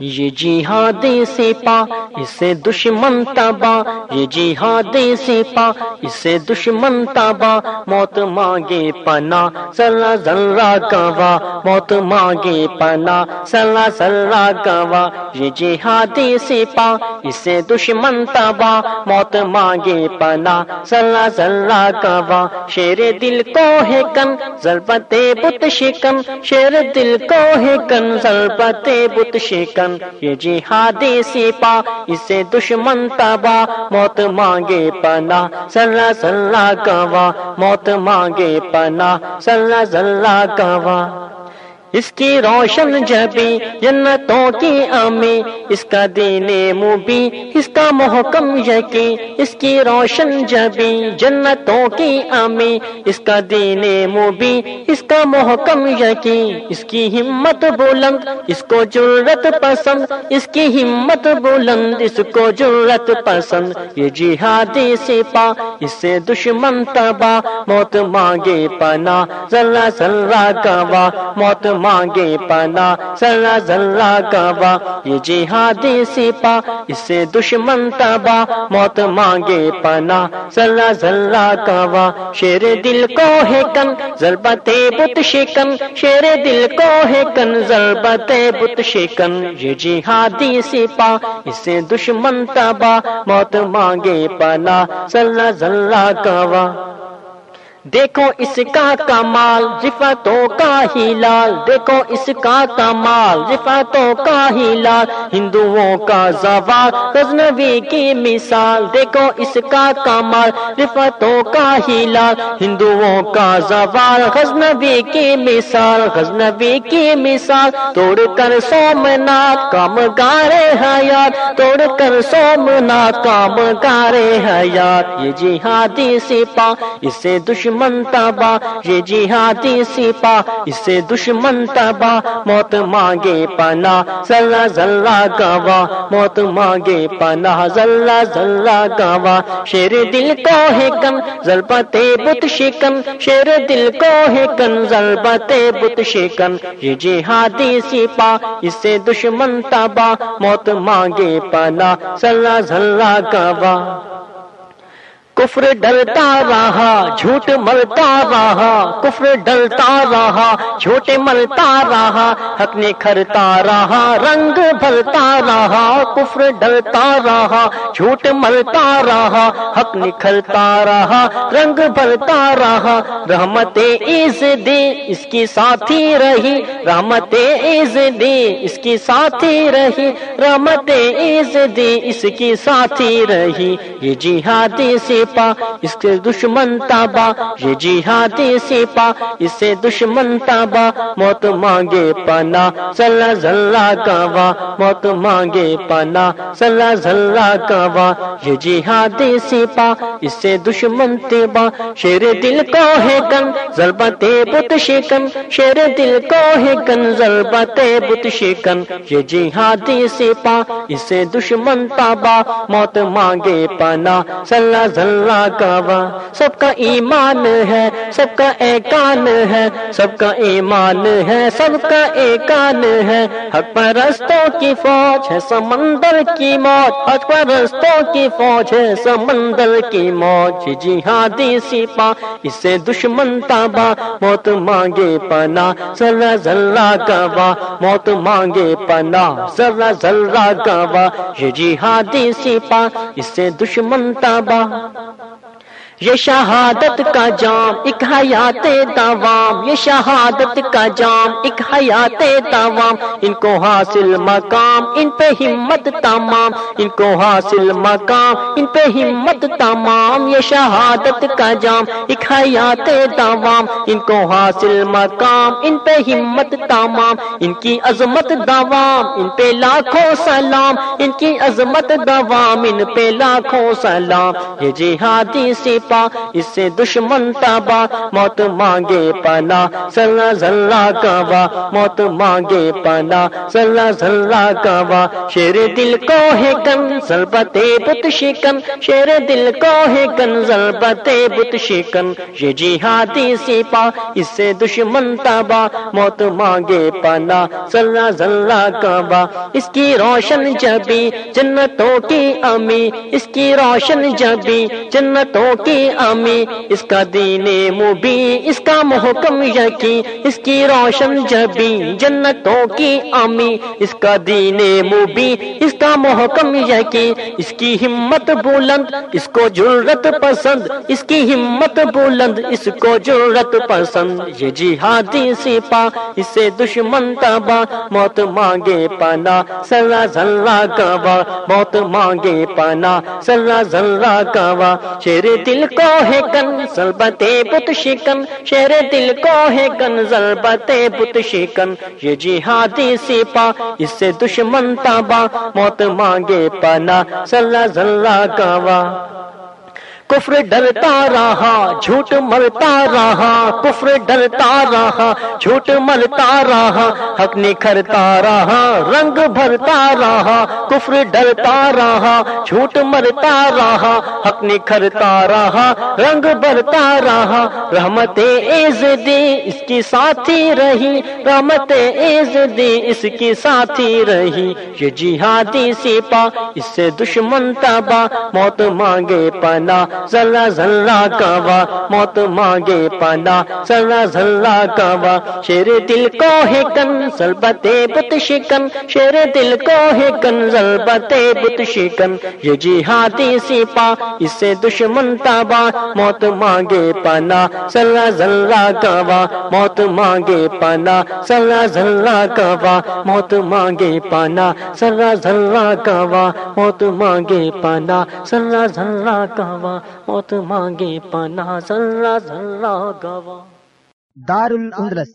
یہ جہاد سپا اسے دشمن تبا یہ جہاد سپا اسے دشمن تبا موت مانگے پنا سلا ذرا گوا موت مانگے پنا سلا ذرا گوا یہ جہاد سپا اسے دشمن تبا موت مانگے پنا سلا ذرا گوا شیر دل کو ہے کن، ضربت بت شکن، شیر دل کو ہے کن، ضربت بت شکن یہ جہادی سپا اسے دشمن تبا موت مانگے پنا سلا سلا گوا موت مانگے پنا سلا سلا گوا اس کی روشن جبی جنتوں کی آمی، اس کا دین مبی اس کا محکم یقین، اس کی روشن جبی جنتوں کی آمی، اس کا دین مبی اس کا محکم یقین، اس کی ہمت بلند، اس کو جرت پسند، اس کی ہمت بلند، اس کو جرت پسند، یہ جہادی سپا اس سے دشمن تبا موت مانگے پنا ذرا ذرا گوا موت مانگے پنا ذرا ذرا گوا یہ جہادی سپا اس سے دشمن تبا موت مانگے پنا ذرا ذرا گوا شیر دل کو ہے کن ضربت بت شکن، شیر دل کو ہے کن ضربت بت شکن، یہ جہادی سپا اس سے دشمن تبا موت مانگے پنا ذرا ذرا گوا دیکھو اس کا کمال رفتوں کا ہی لال۔ دیکھو اس کا کمال رفتوں کا ہی لال۔ ہندوؤں کا زوال غزنوی کی مثال۔ دیکھو اس کا کمال رفتوں کا ہی لال۔ ہندوؤں کا زوال غزنوی کی مثال۔ غزنوی کی مثال۔ توڑ کر سومنات، کام گارے حیات۔ توڑ کر سومنات، کام گارے حیات۔ یہ جہادی سپا اسے دشمن دشمن تبا یہ جہادی سپا اس سے دشمن تبا موت مانگے پنا ذرا ذرا گوا موت مانگے پنا ذرا ذرا گوا شیر دل کو ہے کن، ضربت بت شکن۔ شیر دل کو ہے کن، ضربت بت شکن۔ یہ جہادی سپا اس سے دشمن تبا موت مانگے پنا ذرا ذرا گوا کفر ڈلتا رہا، جھوٹ ملتا رہا، کفر ڈلتا رہا، جھوٹ ملتا رہا، حق نکھرتا رہا، رنگ بھرتا رہا، کفر ڈلتا رہا، جھوٹ ملتا رہا، حق نکھرتا رہا، رنگ بھرتا رہا، رحمت عز دے اس کی ساتھی رہی، رحمت عز دے اس کی ساتھی رہی، رحمت عز دے اس کی ساتھی رہی، یہ جہادی سے سپا، اس کے دشمن تابا، یہ جہادی سپا، اس سے دشمن تابا، موت مانگے پنا سلا ذرا کوا موت مانگے پنا سلا ذرا کوا یہ جہادی سپا، اس سے دشمن تبا شیر دل کو ہے کن ضربت بت شکن، شیر دل کو ہے کن ضربت بت شکن، یہ جہادی سپا، اس سے دشمن تابا، موت مانگے پنا سلا ذرا کوا سب کا ایمان ہے، سب کا ایکان ہے، سب کا ایمان ہے، سب کا ایکان ہے۔ حق پرستوں کی فوج ہے، سمندر کی موت حق پرستوں کی فوج ہے، سمندر کی موج۔ جہادی سپا اس سے دشمن تابا موت مانگے پنا ذرا ذرا کوا موت مانگے پنا ذرا ذرا کوا یہ جہادی سپا اس سے دشمن تابا تھا یہ شہادت کا جام، ایک حیات دوام، یہ شہادت کا جام، ایک حیات دوام، ان کو حاصل مقام، ان پہ ہمت تمام، ان کو حاصل مقام، ان پہ ہمت تمام، یہ شہادت کا جام، ایک حیات دوام، ان کو حاصل مقام، ان پہ ہمت تمام، ان کی عظمت دوام، ان پہ لاکھوں سلام، ان کی عظمت دوام، ان پہ لاکھوں سلام، یہ جہادی سے سپا اس سے دشمن تابا، موت مانگے پنا سلا ذرا کعبہ موت مانگے پنا سلا ذرا کعبہ شیر دل کو ہے کن ضربت بت شکن۔ شیر دل کو ہے کن ضربت بت شکن۔ یہ جہادی سپا، اس سے دشمن تابا، موت مانگے پنا سلا ذرا کعبہ اس کی روشن جبی، جنتوں کی امی۔ اس کی روشن جبی، جنتوں کی امی اس کا دین مبی اس کا محکم یقین، اس کی روشن جبی جنتوں کی امی اس کا دین مبی اس کا محکم یقین، اس کی ہمت بلند، اس کو جرت پسند، اس کی ہمت بلند، اس کو جرت پسند، یہ جہادی سپا اس سے دشمن تبا موت مانگے پانا سرا ذرا کعبہ موت مانگے پانا سرا ذرا کعبہ شیر دل کو ہے کن سلبت بت شکن شہر دل کو ہے کن ضربت بت شکن یہ جہادی سپا اس سے دشمن تابا موت مانگے پنا سرا ذرا کعبہ کفر ڈرتا رہا، جھوٹ مرتا رہا، کفر ڈرتا رہا، جھوٹ مرتا رہا، حق نکھرتا رہا، رنگ بھرتا رہا، کفر ڈرتا رہا، جھوٹ مرتا رہا، حق نکھرتا رہا، رنگ بھرتا رہا، رحمت ایز دی اس کی ساتھی رہی، رحمت ایز دی اس کی ساتھی رہی، یہ جہادی سپا اس سے دشمن تبا موت مانگے پنا ذرا ذرا کعبہ، موت مانگے پانا ذرا ذرا کعبہ۔ شیر دل کو ہے کن سلبت بت شکن۔ شیر دل کو ہے کن ضربت بت شکن۔ یہ جہادی سپا اس سے دشمن تابا موت مانگے پانا ذرا ذرا کعبہ۔ موت مانگے پانا ذرا ذرا کعبہ۔ موت مانگے پانا ذرا ذرا کعبہ۔ موت مانگے پانا ذرا ذرا کعبہ۔ موت مانگے پناہ ذرہ ذرہ گوا دار الاندلس